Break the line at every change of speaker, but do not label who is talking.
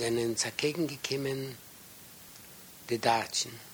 seinen zerkegen gekommen, die Datschen.